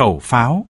khẩu pháo.